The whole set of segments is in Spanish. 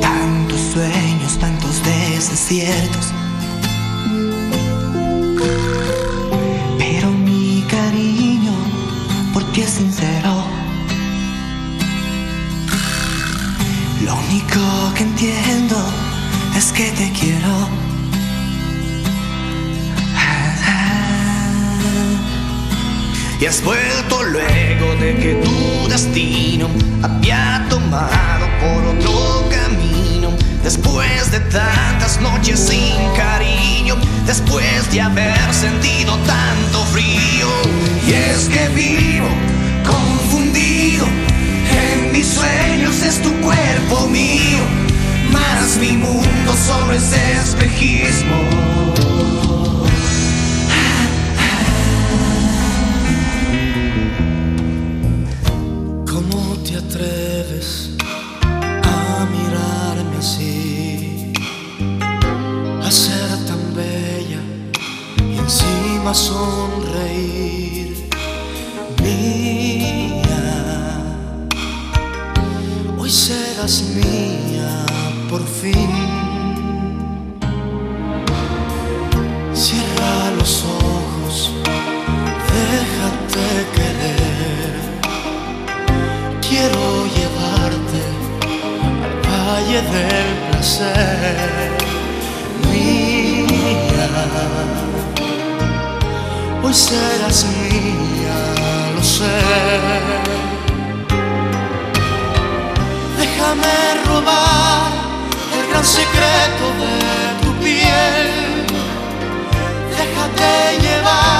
Tantos sueños, tantos desaciertos. Pero mi cariño, porque es sincero. Lo único que entiendo es que te quiero. Y has vuelto luego de que tu destino había tomado por otro camino. Después de tantas noches sin cariño, después de haber sentido tanto frío. Y es que vivo confundido, en mis sueños es tu cuerpo mío, más mi mundo solo es espejismo. A mirarme así? A ser tan bella y encima sonreír. Mía, hoy serás mía por fin. Cierra los ojos, déjate querer. Quiero valle del placer, mía. Hoy serás mía, lo sé. Déjame robar el gran secreto de tu piel. Déjate llevar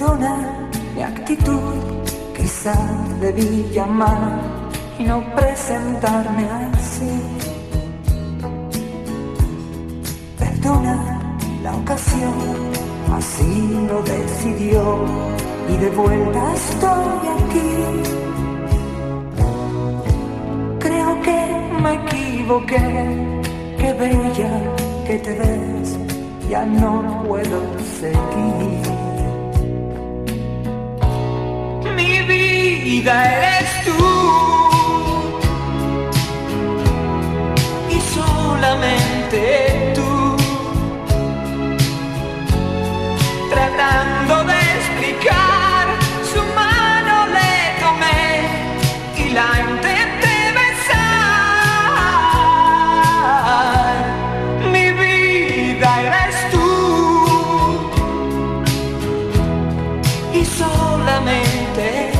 Perdona mi actitud, quizás debí llamar y no presentarme así. Perdona la ocasión, así lo decidió y de vuelta estoy aquí. Creo que me equivoqué, qué bella que te ves, ya no puedo seguir. Vida eres tú. Y solamente tú, tratando de explicar, su mano le tomé y la intenté besar. Mi vida eres tú. Y solamente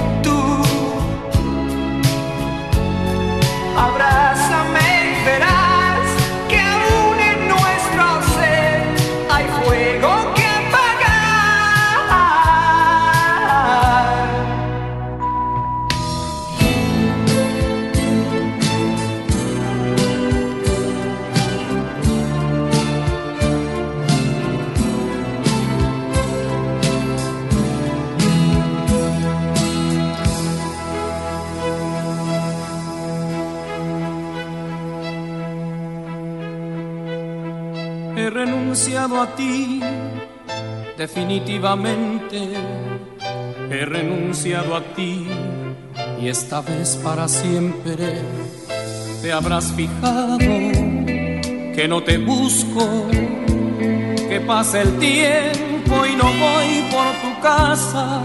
renunciado a ti, definitivamente he renunciado a ti. Y esta vez para siempre te habrás fijado que no te busco, que pasa el tiempo y no voy por tu casa,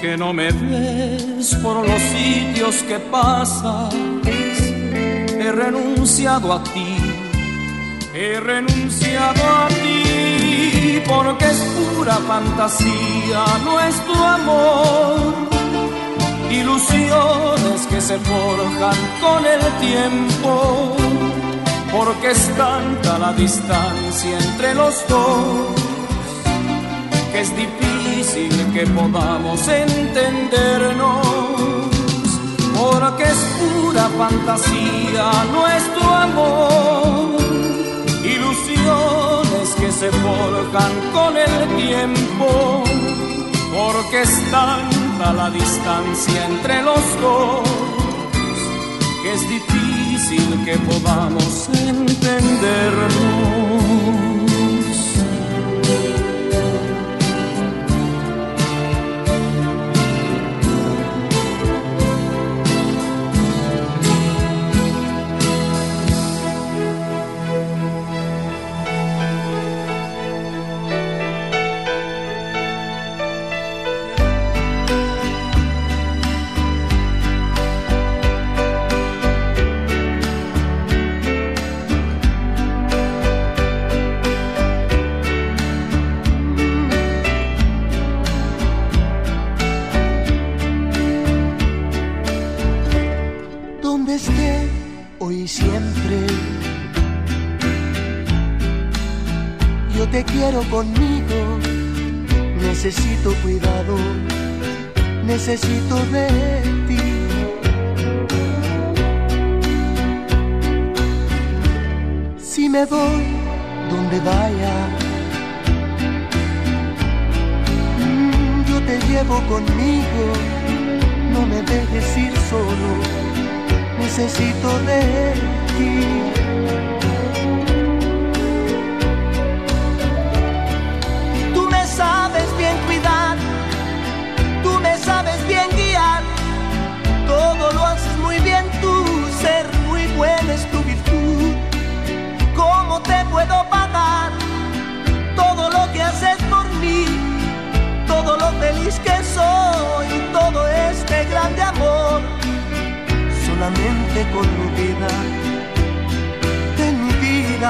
que no me ves por los sitios que pasas, he renunciado a ti, he renunciado a ti, porque es pura fantasía nuestro amor. Ilusiones que se forjan con el tiempo, porque es tanta la distancia entre los dos, que es difícil que podamos entendernos, porque es pura fantasía nuestro amor, porque es tanta la distancia entre los dos, que es difícil que podamos entendernos. Conmigo. Necesito cuidado, necesito de ti. Si me voy donde vaya, mm, yo te llevo conmigo. No me dejes ir solo, necesito de ti.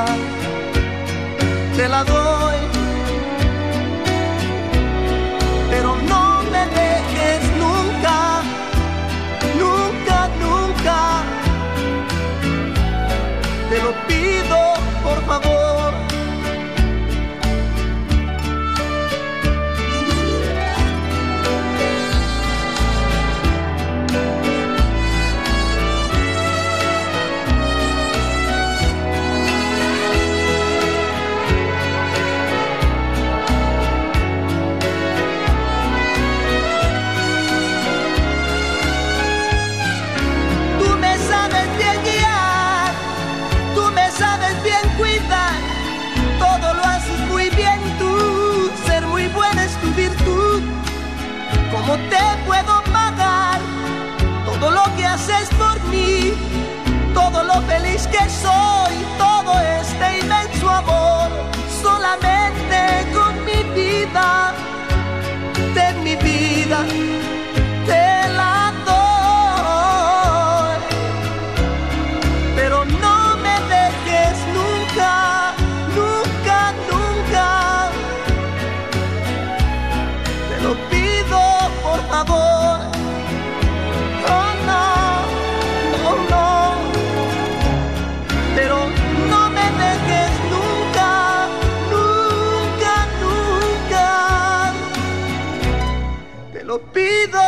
Vida, Pido